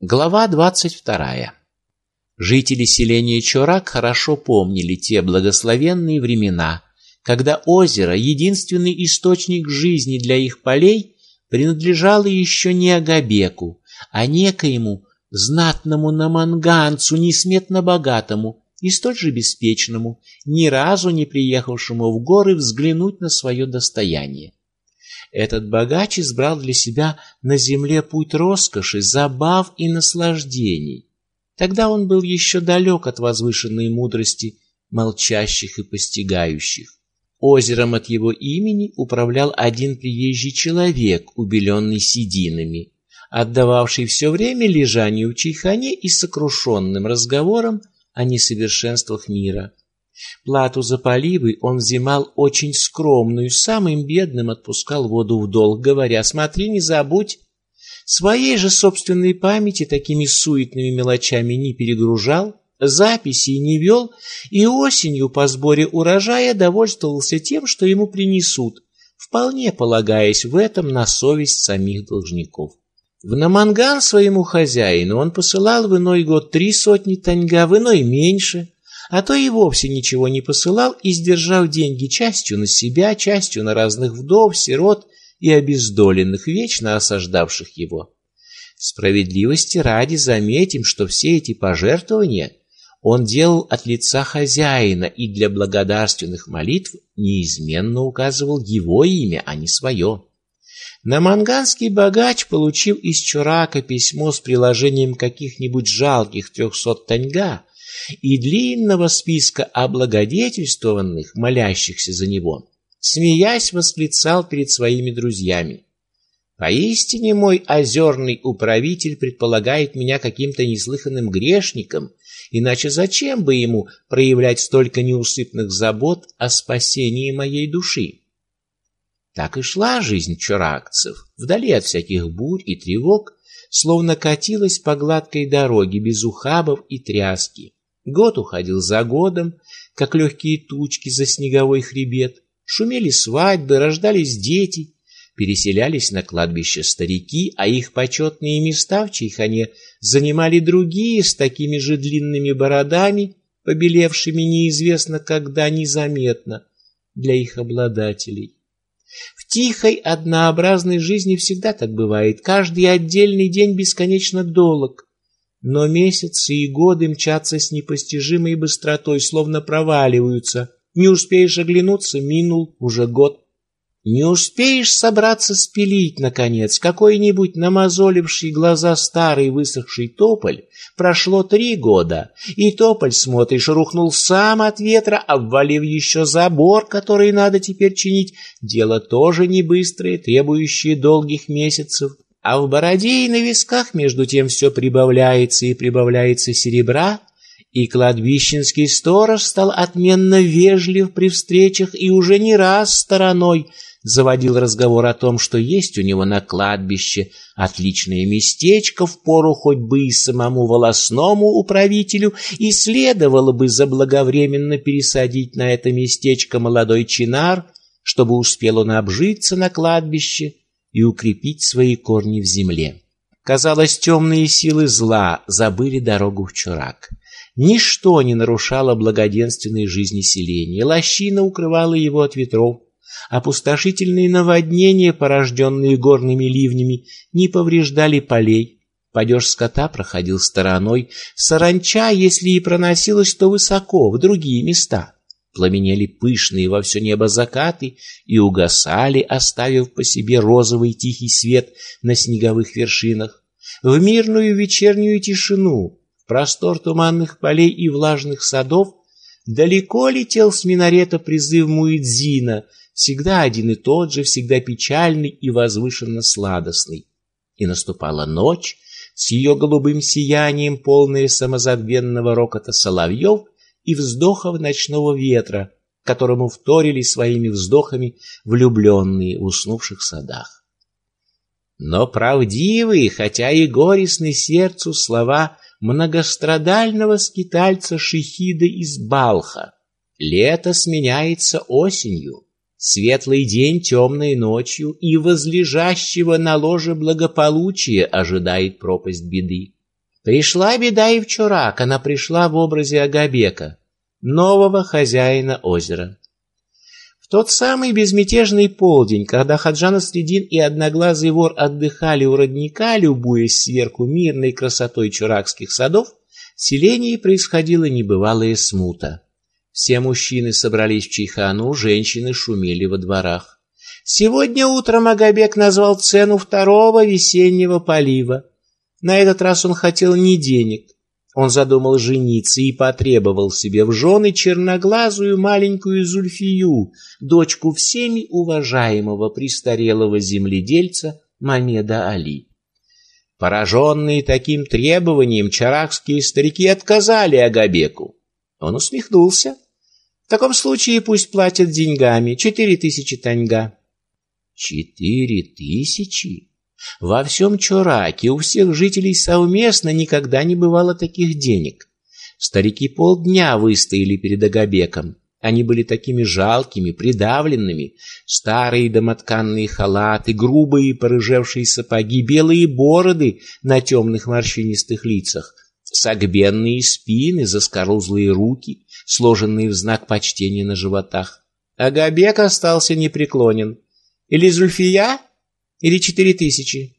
Глава двадцать вторая. Жители селения Чорак хорошо помнили те благословенные времена, когда озеро, единственный источник жизни для их полей, принадлежало еще не Агабеку, а некоему знатному наманганцу, несметно богатому и столь же беспечному, ни разу не приехавшему в горы взглянуть на свое достояние. Этот богач избрал для себя на земле путь роскоши, забав и наслаждений. Тогда он был еще далек от возвышенной мудрости молчащих и постигающих. Озером от его имени управлял один приезжий человек, убеленный сединами, отдававший все время лежанию в чайхане и сокрушенным разговорам о несовершенствах мира. Плату за поливы он взимал очень скромную, самым бедным отпускал воду в долг, говоря: "Смотри, не забудь". Своей же собственной памяти такими суетными мелочами не перегружал, записей не вел и осенью по сборе урожая довольствовался тем, что ему принесут, вполне полагаясь в этом на совесть самих должников. В Наманган своему хозяину он посылал в иной год три сотни таньга, в иной меньше, а то и вовсе ничего не посылал и сдержав деньги частью на себя, частью на разных вдов, сирот и обездоленных, вечно осаждавших его. Справедливости ради заметим, что все эти пожертвования он делал от лица хозяина и для благодарственных молитв неизменно указывал его имя, а не свое. Наманганский богач, получив из Чурака письмо с приложением каких-нибудь жалких трехсот таньга, и длинного списка облагодетельствованных, молящихся за него, смеясь восклицал перед своими друзьями: "Поистине мой озерный управитель предполагает меня каким-то неслыханным грешником, иначе зачем бы ему проявлять столько неусыпных забот о спасении моей души?" Так и шла жизнь чуракцев, вдали от всяких бурь и тревог, словно катилась по гладкой дороге без ухабов и тряски. Год уходил за годом, как легкие тучки за снеговой хребет. Шумели свадьбы, рождались дети, переселялись на кладбище старики, а их почетные места в чайхане занимали другие с такими же длинными бородами, побелевшими неизвестно когда незаметно для их обладателей. В тихой, однообразной жизни всегда так бывает. Каждый отдельный день бесконечно долг. Но месяцы и годы мчатся с непостижимой быстротой, словно проваливаются. Не успеешь оглянуться, минул уже год. Не успеешь собраться спилить наконец какой-нибудь намазоливший глаза старый высохший тополь. Прошло три года, и тополь, смотришь, рухнул сам от ветра, обвалив еще забор, который надо теперь чинить. Дело тоже не быстрое, требующее долгих месяцев. А в бороде и на висках между тем все прибавляется и прибавляется серебра, и кладбищенский сторож стал отменно вежлив при встречах и уже не раз стороной заводил разговор о том, что есть у него на кладбище отличное местечко в пору хоть бы и самому волосному управителю, и следовало бы заблаговременно пересадить на это местечко молодой чинар, чтобы успел он обжиться на кладбище и укрепить свои корни в земле. Казалось, темные силы зла забыли дорогу в Чурак. Ничто не нарушало благоденственной жизни селения. Лощина укрывала его от ветров, Опустошительные наводнения, порожденные горными ливнями, не повреждали полей. Падеж скота проходил стороной, саранча, если и проносилась, то высоко, в другие места. Пламенели пышные во все небо закаты и угасали, оставив по себе розовый тихий свет на снеговых вершинах. В мирную вечернюю тишину, в простор туманных полей и влажных садов далеко летел с минарета призыв Муэдзина, всегда один и тот же, всегда печальный и возвышенно сладостный. И наступала ночь с ее голубым сиянием, полная самозабвенного рокота соловьев и вздохов ночного ветра, которому вторили своими вздохами влюбленные в уснувших садах. Но правдивые, хотя и горестны сердцу слова многострадального скитальца Шихида из Балха. Лето сменяется осенью. Светлый день темной ночью, и возлежащего на ложе благополучия ожидает пропасть беды. Пришла беда и в Чурак, она пришла в образе Агабека, нового хозяина озера. В тот самый безмятежный полдень, когда Хаджан Средин и Одноглазый вор отдыхали у родника, любуясь сверху мирной красотой чуракских садов, в селении происходила небывалая смута. Все мужчины собрались в чайхану, женщины шумели во дворах. Сегодня утром Агабек назвал цену второго весеннего полива. На этот раз он хотел не денег. Он задумал жениться и потребовал себе в жены черноглазую маленькую Зульфию, дочку всеми уважаемого престарелого земледельца Мамеда Али. Пораженные таким требованием, чарахские старики отказали Агабеку. Он усмехнулся. В таком случае пусть платят деньгами. Четыре тысячи таньга. Четыре тысячи? Во всем Чураке у всех жителей совместно никогда не бывало таких денег. Старики полдня выстояли перед Агабеком. Они были такими жалкими, придавленными. Старые домотканные халаты, грубые порыжевшие сапоги, белые бороды на темных морщинистых лицах, согбенные спины, заскорузлые руки, сложенные в знак почтения на животах. Агабек остался непреклонен. Или Зульфия, или четыре тысячи.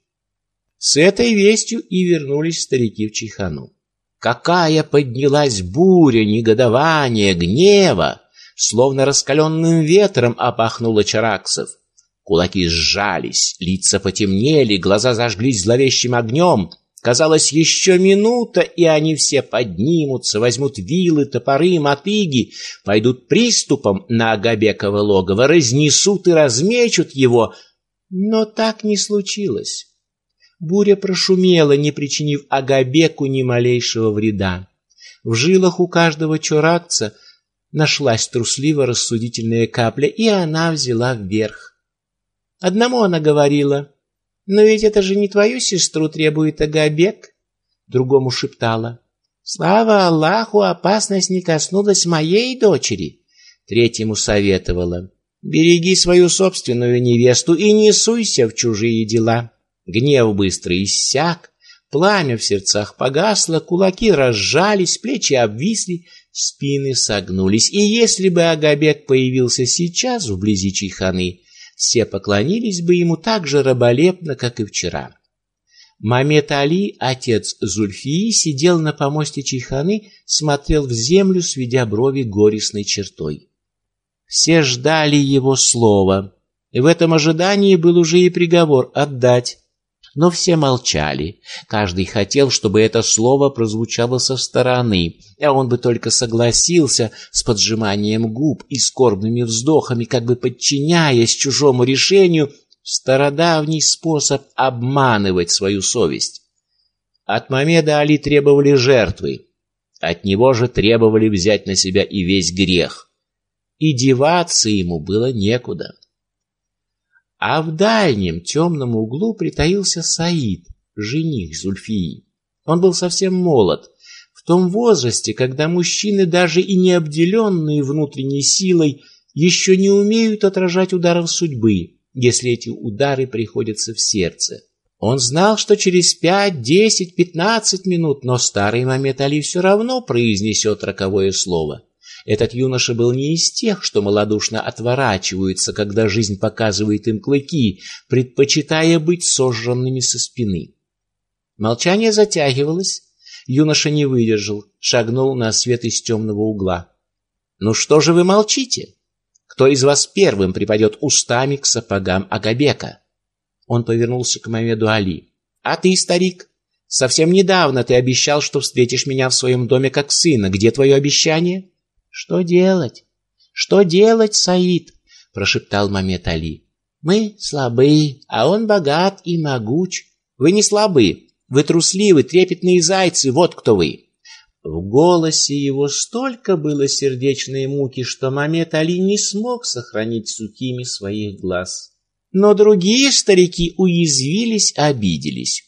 С этой вестью и вернулись старики в Чихану. Какая поднялась буря негодования, гнева! Словно раскаленным ветром опахнуло чараксов. Кулаки сжались, лица потемнели, глаза зажглись зловещим огнем. Казалось, еще минута, и они все поднимутся, возьмут вилы, топоры, мотыги, пойдут приступом на Агабеково логово, разнесут и размечут его. Но так не случилось. Буря прошумела, не причинив Агабеку ни малейшего вреда. В жилах у каждого чуракца нашлась трусливо рассудительная капля, и она взяла вверх. Одному она говорила — но ведь это же не твою сестру требует Агабек, другому шептала. Слава Аллаху, опасность не коснулась моей дочери, третьему советовала. Береги свою собственную невесту и не суйся в чужие дела. Гнев быстро иссяк, пламя в сердцах погасло, кулаки разжались, плечи обвисли, спины согнулись. И если бы Агабек появился сейчас вблизи Чайханы, все поклонились бы ему так же раболепно, как и вчера. Мамед Али, отец Зульфии, сидел на помосте чайханы, смотрел в землю, сведя брови горестной чертой. Все ждали его слова, и в этом ожидании был уже и приговор отдать но все молчали. Каждый хотел, чтобы это слово прозвучало со стороны, а он бы только согласился с поджиманием губ и скорбными вздохами, как бы подчиняясь чужому решению, стародавний способ обманывать свою совесть. От Мамеда Али требовали жертвы, от него же требовали взять на себя и весь грех. И деваться ему было некуда. А в дальнем темном углу притаился Саид, жених Зульфии. Он был совсем молод, в том возрасте, когда мужчины, даже и не обделенные внутренней силой, еще не умеют отражать ударов судьбы, если эти удары приходятся в сердце. Он знал, что через пять, десять, пятнадцать минут, но старый Мамед Али все равно произнесет роковое слово — этот юноша был не из тех, что малодушно отворачиваются, когда жизнь показывает им клыки, предпочитая быть сожранными со спины. Молчание затягивалось. Юноша не выдержал, шагнул на свет из темного угла. «Ну что же вы молчите? Кто из вас первым припадет устами к сапогам Агабека?» Он повернулся к Мамеду Али. «А ты, старик, совсем недавно ты обещал, что встретишь меня в своем доме как сына. Где твое обещание?» Что делать? Что делать, Саид? прошептал Мамед Али. Мы слабы, а он богат и могуч. Вы не слабы, вы трусливы, трепетные зайцы, вот кто вы. В голосе его столько было сердечной муки, что Мамед Али не смог сохранить сухими своих глаз. Но другие старики уязвились, обиделись.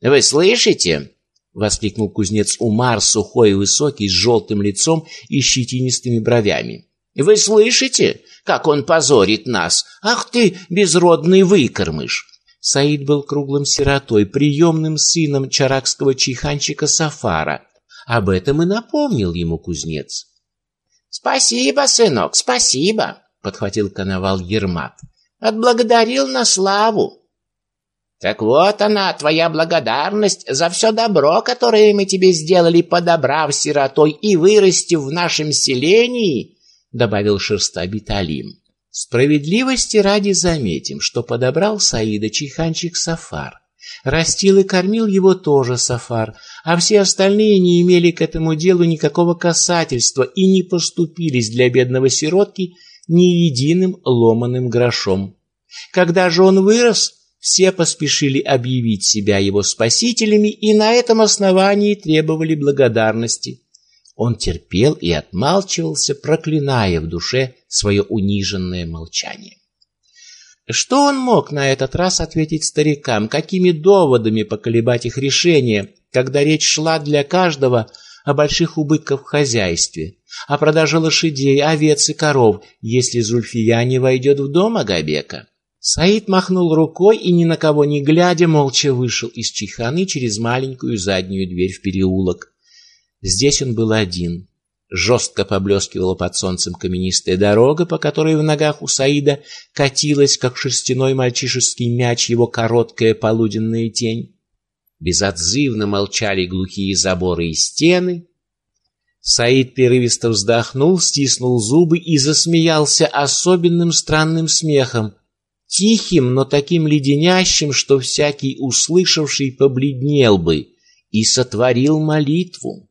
Вы слышите? Воскликнул кузнец Умар, сухой и высокий, с желтым лицом и щетинистыми бровями. Вы слышите, как он позорит нас? Ах ты, безродный выкормыш! Саид был круглым сиротой, приемным сыном чаракского чайханчика Сафара. Об этом и напомнил ему кузнец. «Спасибо, сынок, спасибо!» — подхватил коновал Ермат. «Отблагодарил на славу!» «Так вот она, твоя благодарность за все добро, которое мы тебе сделали, подобрав сиротой и вырастив в нашем селении», — добавил шерстобит Алим. Справедливости ради заметим, что подобрал Саида чайханчик Сафар. Растил и кормил его тоже Сафар, а все остальные не имели к этому делу никакого касательства и не поступились для бедного сиротки ни единым ломаным грошом. Когда же он вырос, все поспешили объявить себя его спасителями и на этом основании требовали благодарности. Он терпел и отмалчивался, проклиная в душе свое униженное молчание. Что он мог на этот раз ответить старикам, какими доводами поколебать их решение, когда речь шла для каждого о больших убытках в хозяйстве, о продаже лошадей, овец и коров, если Зульфия не войдет в дом Агабека? Саид махнул рукой и, ни на кого не глядя, молча вышел из чайханы через маленькую заднюю дверь в переулок. Здесь он был один. Жестко поблескивала под солнцем каменистая дорога, по которой в ногах у Саида катилась, как шерстяной мальчишеский мяч, его короткая полуденная тень. Безотзывно молчали глухие заборы и стены. Саид прерывисто вздохнул, стиснул зубы и засмеялся особенным странным смехом, тихим, но таким леденящим, что всякий услышавший побледнел бы, и сотворил молитву.